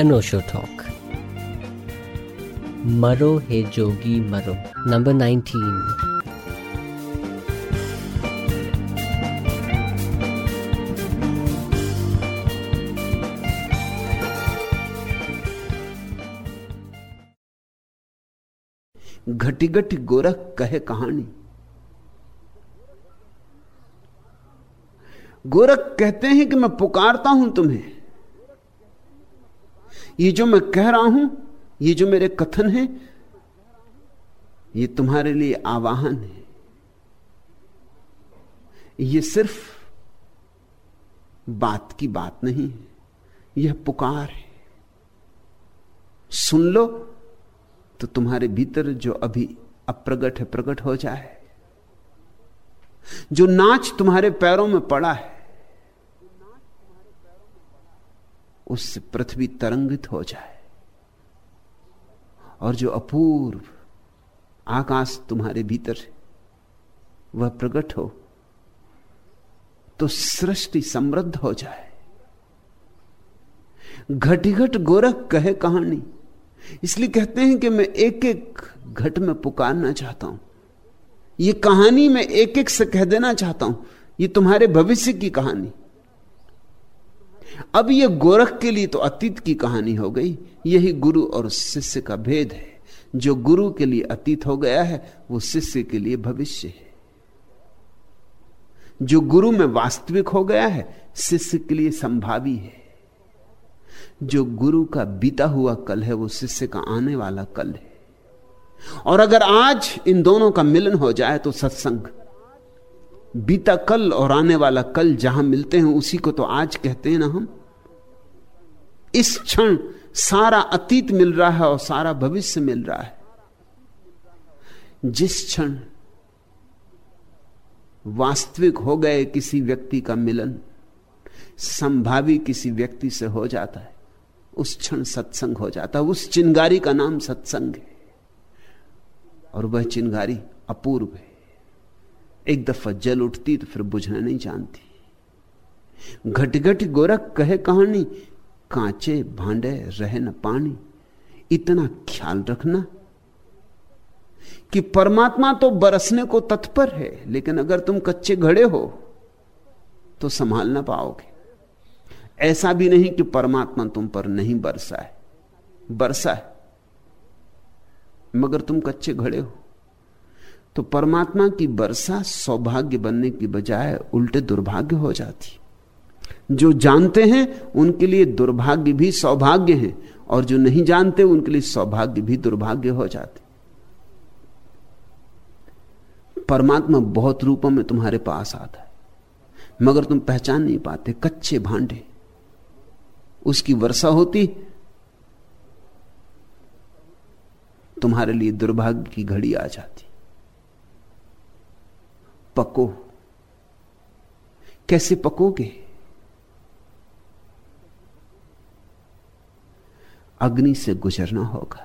अनोशो talk मरो हे जोगी मरो number 19 घटी घटी गोरख कहे कहानी। गोरख कहते हैं कि मैं पुकारता हूँ तुम्हें। ये जो मैं कह रहा हूँ, ये जो मेरे कथन है, ये तुम्हारे लिए आवाहन है। ये सिर्फ़ बात की बात नहीं है, यह पुकार है। सुन लो तो तुम्हारे भीतर जो अभी अप्रगट है प्रकट हो जाए। जो नाच तुम्हारे पैरों में पड़ा है उससे पृथ्वी तरंगित हो जाए। और जो अपूर्व आकाश तुम्हारे भीतर वह प्रकट हो तो सृष्टि समृद्ध हो जाए। घटिघट गोरख कहे कहानी। इसलिए कहते हैं कि मैं एक एक घट में पुकारना चाहता हूँ। यह कहानी मैं एक एक से कह देना चाहता हूँ। यह तुम्हारे भविष्य की कहानी। अब यह गोरख के लिए तो अतीत की कहानी हो गई। यही गुरु और शिष्य का भेद है। जो गुरु के लिए अतीत हो गया है, वो शिष्य के लिए भविष्य है। जो गुरु में वास्तविक हो गया है, शिष्य के लिए संभावी है। जो गुरु का बीता हुआ कल है, वो शिष्य का आने वाला कल है। और अगर आज इन दोनों का मिलन हो जाए तो सत्संग बीता कल और आने वाला कल जहाँ मिलते हैं, उसी को तो आज कहते हैं ना हम। इस क्षण सारा अतीत मिल रहा है और सारा भविष्य मिल रहा है। जिस क्षण वास्तविक हो गए किसी व्यक्ति का मिलन, संभावी किसी व्यक्ति से हो जाता है, उस क्षण सत्संग हो जाता है। उस चिंगारी का नाम सत्संग है। और वह चिंगारी अपूर्व है। एक दफ़ा जल उठती तो फिर बुझना नहीं जानती। घट घट गोरख कहे कहानी, कांचे भांडे रहे न पानी, इतना ख्याल रखना कि परमात्मा तो बरसने को तत्पर है, लेकिन अगर तुम कच्चे घड़े हो तो संभाल ना पाओगे। ऐसा भी नहीं कि परमात्मा तुम पर नहीं बरसा है। बरसा है, मगर तुम कच्चे घड़े हो। तो परमात्मा की वर्षा सौभाग्य बनने की बजाय उल्टे दुर्भाग्य हो जाती। जो जानते हैं, उनके लिए दुर्भाग्य भी सौभाग्य है, और जो नहीं जानते, उनके लिए सौभाग्य भी दुर्भाग्य हो जाते। परमात्मा बहुत रूपों में तुम्हारे पास आता है, मगर तुम पहचान नहीं पाते, कच्चे भांडे। उसकी वर्षा होती, तुम्हारे लिए दुर्भाग्य की घड़ी आ जाती। पको। कैसे पकोगे? अग्नि से गुजरना होगा।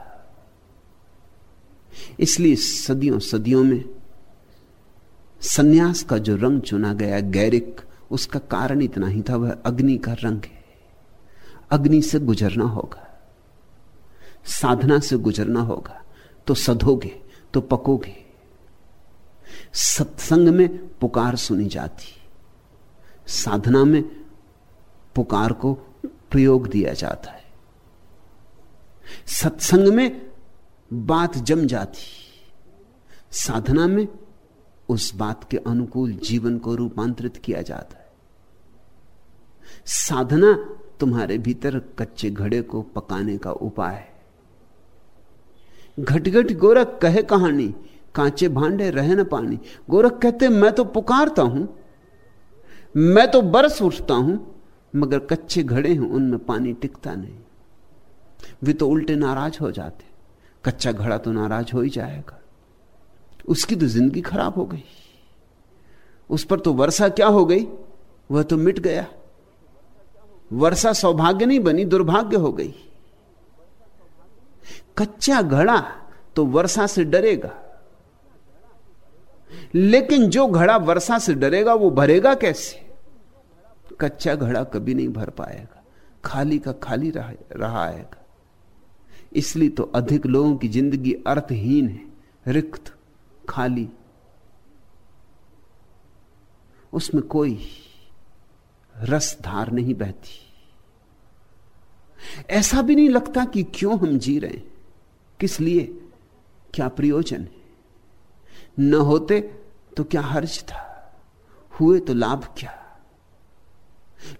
इसलिए सदियों सदियों में सन्यास का जो रंग चुना गया गैरिक, उसका कारण इतना ही था, वह अग्नि का रंग है। अग्नि से गुजरना होगा। साधना से गुजरना होगा। तो सधोगे तो पकोगे। सत्संग में पुकार सुनी जाती साधना में पुकार को प्रयोग दिया जाता है। सत्संग में बात जम जाती साधना में उस बात के अनुकूल जीवन को रूपांतरित किया जाता है। साधना तुम्हारे भीतर कच्चे घड़े को पकाने का उपाय है। घटघट गोरख कहे कहानी कांचे भांडे रहे न पानी। गोरख कहते, मैं तो पुकारता हूँ, मैं तो बरस उठता हूँ, मगर कच्चे घड़े हैं, उनमें पानी टिकता नहीं। वे तो उल्टे नाराज़ हो जाते। कच्चा घड़ा तो नाराज़ हो ही जाएगा। उसकी तो ज़िंदगी खराब हो गई। उस पर तो वर्षा क्या हो गई? वह तो मिट गया। वर्षा सौभाग्य नहीं बनी, दुर्भाग्य हो गई। कच्चा घड़ा तो वर्षा से डरेगा। लेकिन जो घड़ा वर्षा से डरेगा वो भरेगा कैसे? कच्चा घड़ा कभी नहीं भर पाएगा। खाली का खाली रहा, आएगा। इसलिए तो अधिक लोगों की ज़िंदगी अर्थहीन है रिक्त खाली। उसमें कोई रस धार नहीं बहती। ऐसा भी नहीं लगता कि क्यों हम जी रहे हैं। किस लिए? क्या प्रयोजन है? न होते तो क्या हर्ज था? हुए तो लाभ क्या?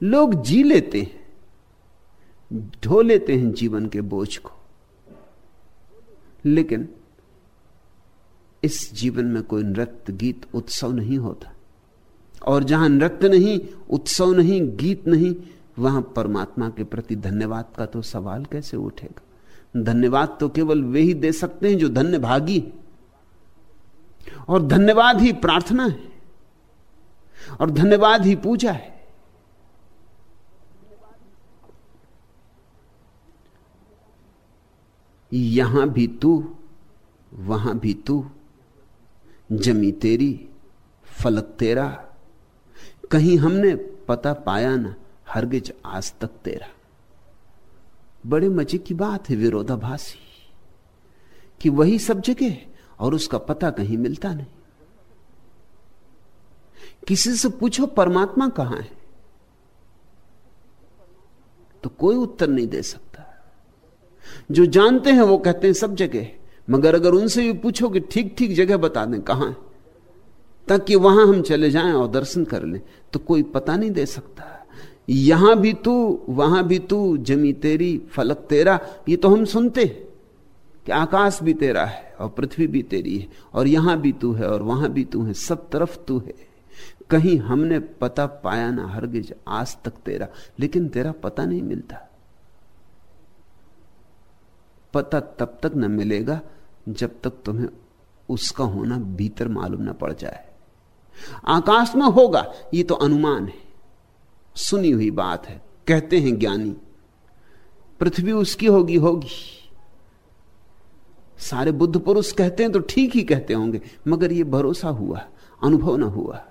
लोग जी लेते हैं, ढो लेते हैं जीवन के बोझ को। लेकिन इस जीवन में कोई नृत्य गीत उत्सव नहीं होता। और जहाँ नृत्य नहीं, उत्सव नहीं, गीत नहीं, वहाँ परमात्मा के प्रति धन्यवाद का तो सवाल कैसे उठेगा? धन्यवाद तो केवल वे ही दे सकते हैं जो धन्य भागी और धन्यवाद ही प्रार्थना है और धन्यवाद ही पूजा है। यहाँ भी तू, वहाँ भी तू, जमी तेरी, फलक तेरा, कहीं हमने पता पाया ना, हरगिज आज तक तेरा। बड़े मज़े की बात है विरोधाभासी, कि वही सब जगह और उसका पता कहीं मिलता नहीं। किसी से पूछो, परमात्मा कहाँ है? तो कोई उत्तर नहीं दे सकता। जो जानते हैं, वो कहते हैं, सब जगह मगर अगर उनसे भी पूछो कि ठीक ठीक जगह बता दें, कहाँ है? ताकि वहाँ हम चले जाएँ और दर्शन कर लें तो कोई पता नहीं दे सकता। यहाँ भी तू, वहाँ भी तू, जमी तेरी, फलक तेरा, ये तो हम सुनते कि आकाश भी तेरा है और पृथ्वी भी तेरी है और यहाँ भी तू है और वहाँ भी तू है, सब तरफ़ तू है। कहीं हमने पता पाया ना हरगिज आज तक तेरा, लेकिन तेरा पता नहीं मिलता। पता तब तक न मिलेगा जब तक तुम्हें उसका होना भीतर मालूम न पड़ जाए। आकाश में होगा, ये तो अनुमान है। सुनी हुई बात है, कहते हैं ज्ञानी, पृथ्वी उसकी होगी होगी। सारे बुद्ध पुरुष कहते हैं तो ठीक ही कहते होंगे, मगर यह भरोसा हुआ, अनुभव ना हुआ।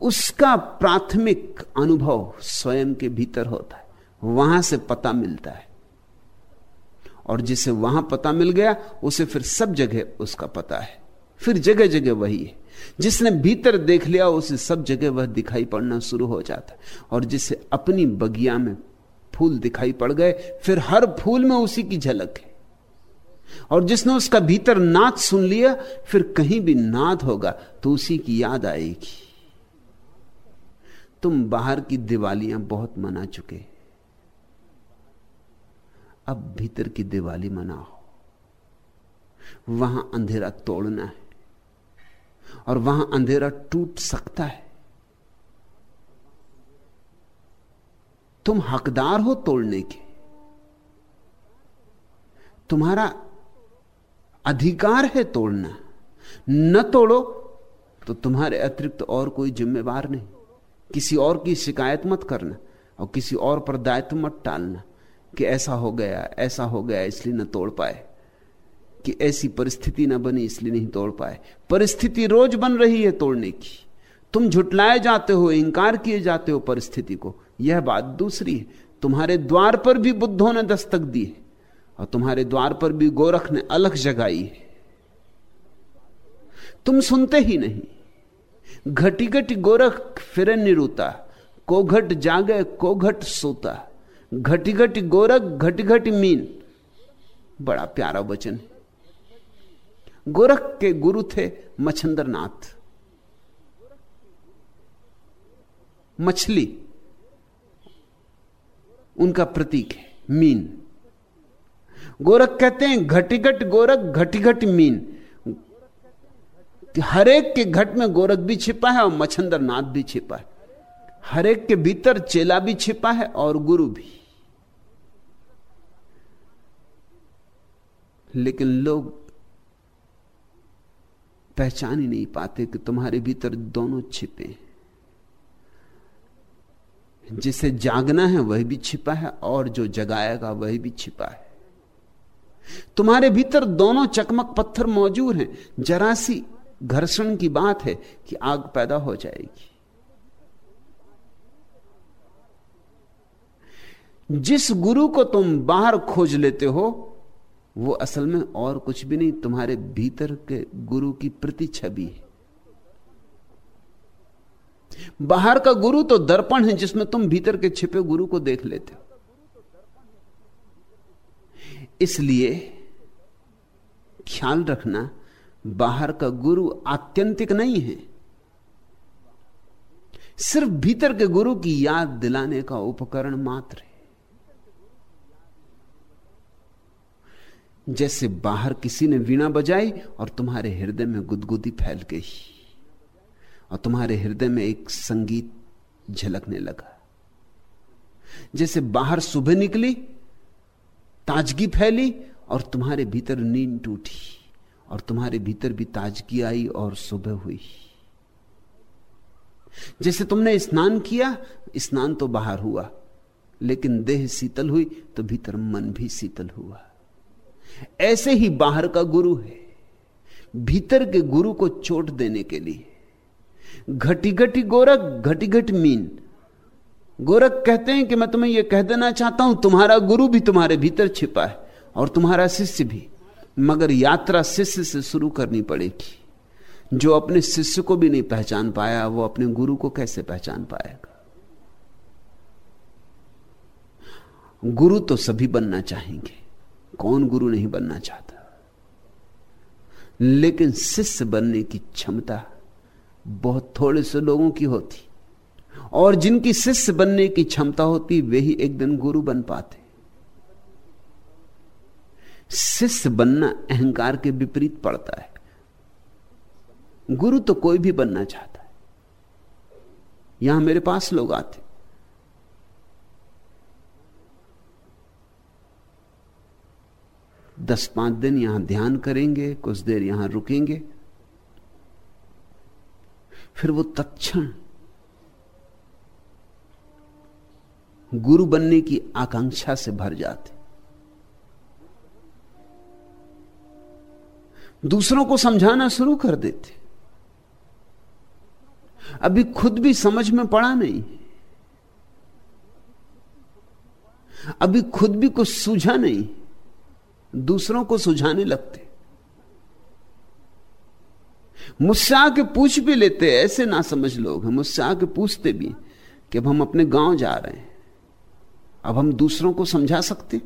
उसका प्राथमिक अनुभव स्वयं के भीतर होता है, वहाँ से पता मिलता है। और जिसे वहाँ पता मिल गया, उसे फिर सब जगह उसका पता है। फिर जगह जगह वही है। जिसने भीतर देख लिया, उसे सब जगह वह दिखाई पड़ना शुरू हो जाता है। और जिसे अपनी बगिया में फूल दिखाई पड़ गए, फिर हर फूल में उसी की झलक है। और जिसने उसका भीतर नाद सुन लिया, फिर कहीं भी नाद होगा तो उसी की याद आएगी। तुम बाहर की दिवालियाँ बहुत मना चुके। अब भीतर की दिवाली मनाओ। वहाँ अंधेरा तोड़ना है और वहाँ अंधेरा टूट सकता है। तुम हकदार हो तोड़ने के। तुम्हारा अधिकार है तोड़ना। न तोड़ो तो तुम्हारे अतिरिक्त और कोई जिम्मेवार नहीं। किसी और की शिकायत मत करना और किसी और पर दायित्व मत टालना कि ऐसा हो गया, ऐसा हो गया, इसलिए न तोड़ पाए। कि ऐसी परिस्थिति ना बनी, इसलिए नहीं तोड़ पाए। परिस्थिति रोज बन रही है तोड़ने की। तुम झुटलाए जाते हो इंकार किए जाते हो परिस्थिति को। यह बात दूसरी है। तुम्हारे द्वार पर भी बुद्धों ने दस्तक दी है और तुम्हारे द्वार पर भी गोरख ने अलग जगाई है। तुम सुनते ही नहीं। घटी घटी गोरख फिर निरुता को घट जागे को घट सोता। घटी घटी गोरख घटी घटी मीन। बड़ा प्यारा वचन है। गोरख के गुरु थे मछंद्रनाथ मछली। उनका प्रतीक है, मीन। गोरख कहते हैं, घटिघट गोरख, घटिघट मीन। हरेक के घट में गोरख भी छिपा है और मच्छंदर नाथ भी छिपा है। हरेक के भीतर चेला भी छिपा है और गुरु भी। लेकिन लोग पहचान ही नहीं पाते कि तुम्हारे भीतर दोनों छिपे हैं। जिसे जागना है वह भी छिपा है और जो जगाएगा वह भी छिपा है। तुम्हारे भीतर दोनों चकमक पत्थर मौजूद हैं। जरा सी घर्षण की बात है कि आग पैदा हो जाएगी। जिस गुरु को तुम बाहर खोज लेते हो, वो असल में और कुछ भी नहीं, तुम्हारे भीतर के गुरु की प्रति छवि है। बाहर का गुरु तो दर्पण है जिसमें तुम भीतर के छिपे गुरु को देख लेते हो। इसलिए ख्याल रखना, बाहर का गुरु आत्यंतिक नहीं है। सिर्फ़ भीतर के गुरु की याद दिलाने का उपकरण मात्र है। जैसे बाहर किसी ने वीणा बजाई और तुम्हारे हृदय में गुदगुदी फैल गई। और तुम्हारे हृदय में एक संगीत झलकने लगा। जैसे बाहर सुबह निकली, ताजगी फैली और तुम्हारे भीतर नींद टूटी और तुम्हारे भीतर भी ताजगी आई और सुबह हुई। जैसे तुमने स्नान किया, स्नान तो बाहर हुआ, लेकिन देह शीतल हुई तो भीतर मन भी शीतल हुआ। ऐसे ही बाहर का गुरु है, भीतर के गुरु को चोट देने के लिए। घटी घटी गोरख घटी घट मीन। गोरख कहते हैं कि मैं तुम्हें यह कह देना चाहता हूँ, तुम्हारा गुरु भी तुम्हारे भीतर छिपा है और तुम्हारा शिष्य भी, मगर यात्रा शिष्य से शुरू करनी पड़ेगी। जो अपने शिष्य को भी नहीं पहचान पाया, वो अपने गुरु को कैसे पहचान पाएगा? गुरु तो सभी बनना चाहेंगे, कौन गुरु नहीं बनना चाहता? लेकिन शिष्य बनने की क्षमता बहुत थोड़े से लोगों की होती। और जिनकी शिष्य बनने की क्षमता होती, वे ही एक दिन गुरु बन पाते। शिष्य बनना अहंकार के विपरीत पड़ता है। गुरु तो कोई भी बनना चाहता है। यहाँ मेरे पास लोग आते। दस पाँच दिन यहाँ ध्यान करेंगे, कुछ देर यहाँ रुकेंगे। फिर वो तत्क्षण गुरु बनने की आकांक्षा से भर जाते। दूसरों को समझाना शुरू कर देते। अभी खुद भी समझ में पड़ा नहीं। अभी खुद भी कुछ सूझा नहीं। दूसरों को सुझाने लगते। मुझसे आके पूछ भी लेते ऐसे ना समझ लोग हैं। मुझसे आके पूछते भी कि अब हम अपने गाँव जा रहे हैं। अब हम दूसरों को समझा सकते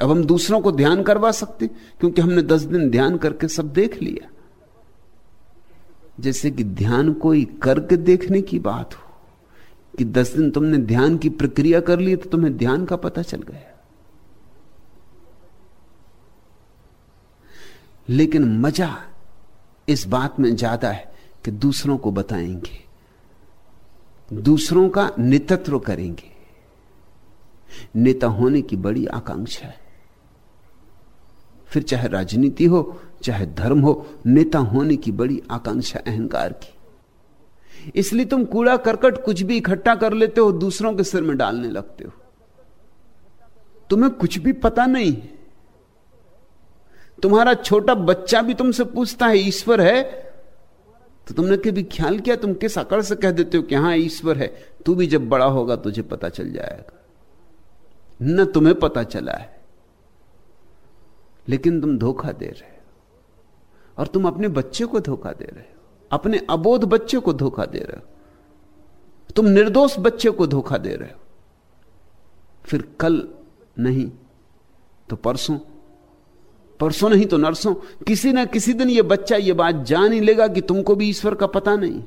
अब हम दूसरों को ध्यान करवा सकते क्योंकि हमने दस दिन ध्यान करके सब देख लिया। जैसे कि ध्यान कोई करके देखने की बात हो, कि दस दिन तुमने ध्यान की प्रक्रिया कर ली तो तुम्हें ध्यान का पता चल गया। लेकिन मज़ा इस बात में ज़्यादा है कि दूसरों को बताएँगे, दूसरों का नेतृत्व करेंगे। नेता होने की बड़ी आकांक्षा है। फिर चाहे राजनीति हो, चाहे धर्म हो, नेता होने की बड़ी आकांक्षा, अहंकार की। इसलिए तुम कूड़ा करकट कुछ भी इकट्ठा कर लेते हो, दूसरों के सिर में डालने लगते हो। तुम्हें कुछ भी पता नहीं है। तुम्हारा छोटा बच्चा भी तुमसे पूछता है, ईश्वर है? तो तुमने कभी ख्याल किया, तुम किस अकड़ से कह देते हो कि, हाँ, ईश्वर है, तू भी जब बड़ा होगा तुझे पता चल जाएगा। न तुम्हें पता चला है, लेकिन तुम धोखा दे रहे हो। और तुम अपने बच्चे को धोखा दे रहे हो, अपने अबोध बच्चे को धोखा दे रहे हो। तुम निर्दोष बच्चे को धोखा दे रहे हो। फिर कल नहीं तो परसों परसों नहीं तो नरसों किसी ना किसी दिन यह बच्चा यह बात जान ही लेगा कि तुमको भी ईश्वर का पता नहीं।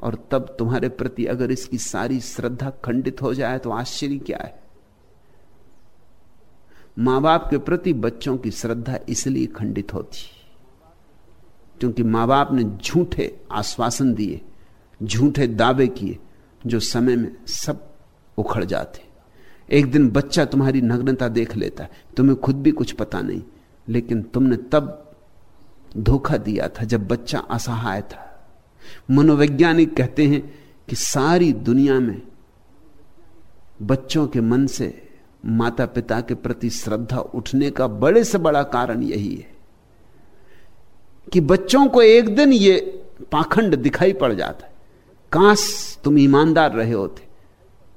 और तब तुम्हारे प्रति अगर इसकी सारी श्रद्धा खंडित हो जाए तो आश्चर्य क्या है? माँ बाप के प्रति बच्चों की श्रद्धा इसलिए खंडित होती क्योंकि माँ बाप ने झूठे आश्वासन दिए, झूठे दावे किए, जो समय में सब उखड़ जाते। एक दिन बच्चा तुम्हारी नग्नता देख लेता है। तुम्हें खुद भी कुछ पता नहीं। लेकिन तुमने तब धोखा दिया था जब बच्चा असहाय था। मनोवैज्ञानिक कहते हैं कि सारी दुनिया में बच्चों के मन से माता पिता के प्रति श्रद्धा उठने का बड़े से बड़ा कारण यही है कि बच्चों को एक दिन ये पाखंड दिखाई पड़ जाता है। काश तुम ईमानदार रहे होते।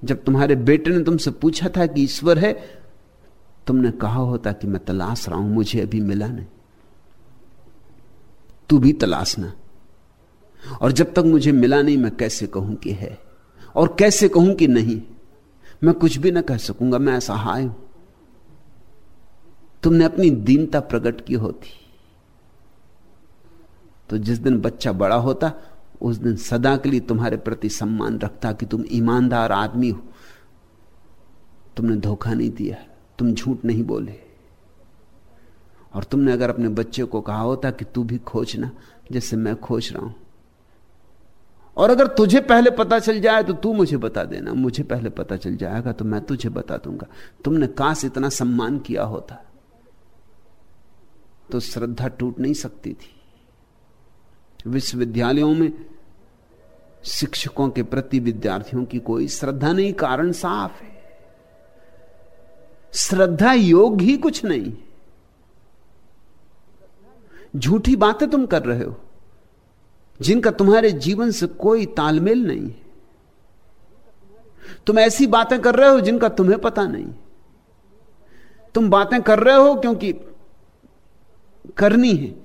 जब तुम्हारे बेटे ने तुमसे पूछा था कि ईश्वर है, तुमने कहा होता कि मैं तलाश रहा हूँ, मुझे अभी मिला नहीं। तू भी तलाशना और जब तक मुझे मिला नहीं, मैं कैसे कहूँ कि है? और कैसे कहूँ कि नहीं? मैं कुछ भी ना कह सकूँगा, मैं असहाय हूँ। तुमने अपनी दीनता प्रकट की होती। तो जिस दिन बच्चा बड़ा होता उस दिन सदा के लिए तुम्हारे प्रति सम्मान रखता कि तुम ईमानदार आदमी हो। तुमने धोखा नहीं दिया, तुम झूठ नहीं बोले। और तुमने अगर अपने बच्चे को कहा होता कि तू भी खोजना जैसे मैं खोज रहा हूँ। और अगर तुझे पहले पता चल जाए तो तू मुझे बता देना। मुझे पहले पता चल जाएगा तो मैं तुझे बता दूँगा। तुमने काश इतना सम्मान किया होता तो श्रद्धा टूट नहीं सकती थी। विश्वविद्यालयों में शिक्षकों के प्रति विद्यार्थियों की कोई श्रद्धा नहीं, कारण साफ़ है। श्रद्धा योग ही कुछ नहीं। झूठी बातें तुम कर रहे हो, जिनका तुम्हारे जीवन से कोई तालमेल नहीं है। तुम ऐसी बातें कर रहे हो जिनका तुम्हें पता नहीं। तुम बातें कर रहे हो क्योंकि करनी है।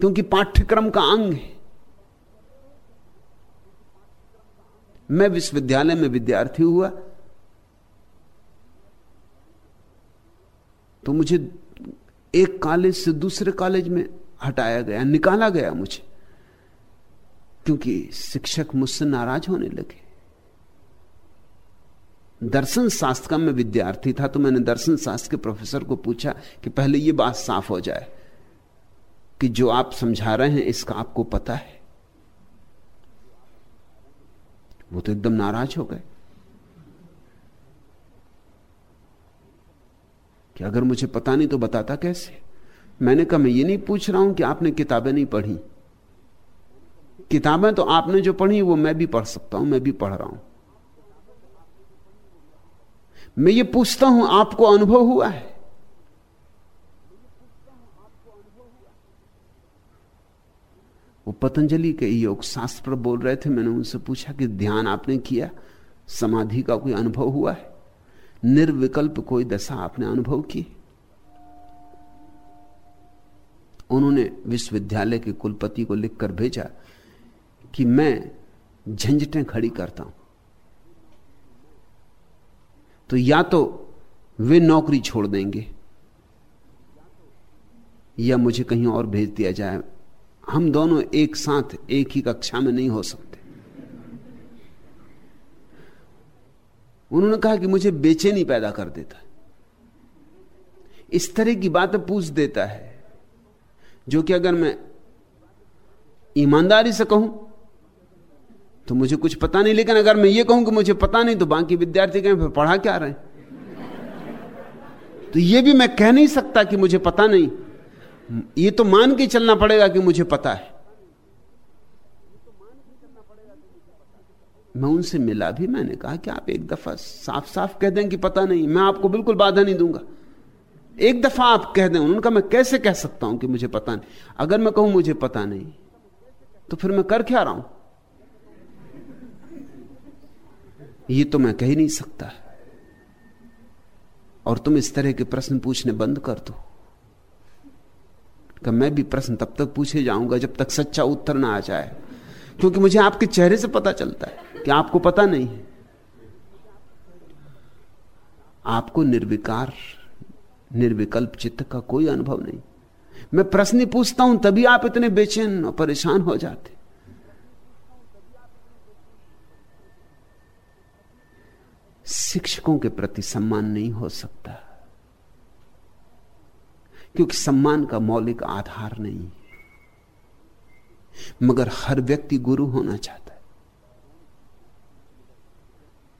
क्योंकि पाठ्यक्रम का अंग है। मैं विश्वविद्यालय में विद्यार्थी हुआ। तो मुझे एक कॉलेज से दूसरे कॉलेज में हटाया गया, निकाला गया मुझे। क्योंकि शिक्षक मुझसे नाराज़ होने लगे। दर्शन शास्त्र का मैं विद्यार्थी था तो मैंने दर्शन शास्त्र के प्रोफेसर को पूछा कि पहले यह बात साफ़ हो जाए। कि जो आप समझा रहे हैं, इसका आपको पता है। वो तो एकदम नाराज़ हो गए। कि अगर मुझे पता नहीं तो बताता कैसे? मैंने कहा, मैं ये नहीं पूछ रहा हूँ कि आपने किताबें नहीं पढ़ी। किताबें तो आपने जो पढ़ी, वो मैं भी पढ़ सकता हूँ, मैं भी पढ़ रहा हूँ। मैं ये पूछता हूँ, आपको अनुभव हुआ है? वो पतंजलि के योग शास्त्र पर बोल रहे थे, मैंने उनसे पूछा कि ध्यान आपने किया? समाधि का कोई अनुभव हुआ है? निर्विकल्प कोई दशा आपने अनुभव की? उन्होंने विश्वविद्यालय के कुलपति को लिखकर भेजा कि मैं झंझटें खड़ी करता हूँ। तो या तो वे नौकरी छोड़ देंगे, या मुझे कहीं और भेज दिया जाए हम दोनों एक साथ, एक ही कक्षा में नहीं हो सकते। उन्होंने कहा कि मुझे बेचैनी पैदा कर देता इस तरह की बातें पूछ देता है, जो कि अगर मैं ईमानदारी से कहूँ तो मुझे कुछ पता नहीं, लेकिन अगर मैं ये कहूँ कि मुझे पता नहीं तो बाकी विद्यार्थी कहें, फिर पढ़ा क्या रहे? तो ये भी मैं कह नहीं सकता कि मुझे पता नहीं। ये तो मान के चलना पड़ेगा कि मुझे पता है। मैं उनसे मिला भी, मैंने कहा कि आप एक दफ़ा साफ़ साफ़ कह दें कि पता नहीं, मैं आपको बिल्कुल बाधा नहीं दूँगा। एक दफ़ा आप कह दें, उनका मैं कैसे कह सकता हूँ कि मुझे पता नहीं? अगर मैं कहूँ मुझे पता नहीं तो फिर मैं कर क्या रहा हूँ? ये तो मैं कह ही नहीं सकता। और तुम इस तरह के प्रश्न पूछने बंद कर दो। कि मैं भी प्रश्न तब तक पूछे जाऊँगा जब तक सच्चा उत्तर ना आ जाए। क्योंकि मुझे आपके चेहरे से पता चलता है कि आपको पता नहीं है। आपको निर्विकार, निर्विकल्प चित्त का कोई अनुभव नहीं। मैं प्रश्न ही पूछता हूँ, तभी आप इतने बेचैन और परेशान हो जाते। शिक्षकों के प्रति सम्मान नहीं हो सकता। क्योंकि सम्मान का मौलिक आधार नहीं है। मगर हर व्यक्ति गुरु होना चाहता है।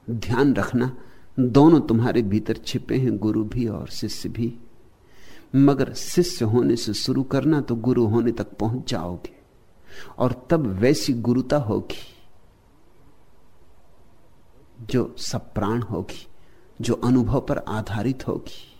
ध्यान रखना, दोनों तुम्हारे भीतर छिपे हैं, गुरु भी और शिष्य भी। मगर शिष्य होने से शुरू करना तो गुरु होने तक पहुँच जाओगे, और तब वैसी गुरुता होगी जो सब प्राण होगी, जो अनुभव पर आधारित होगी।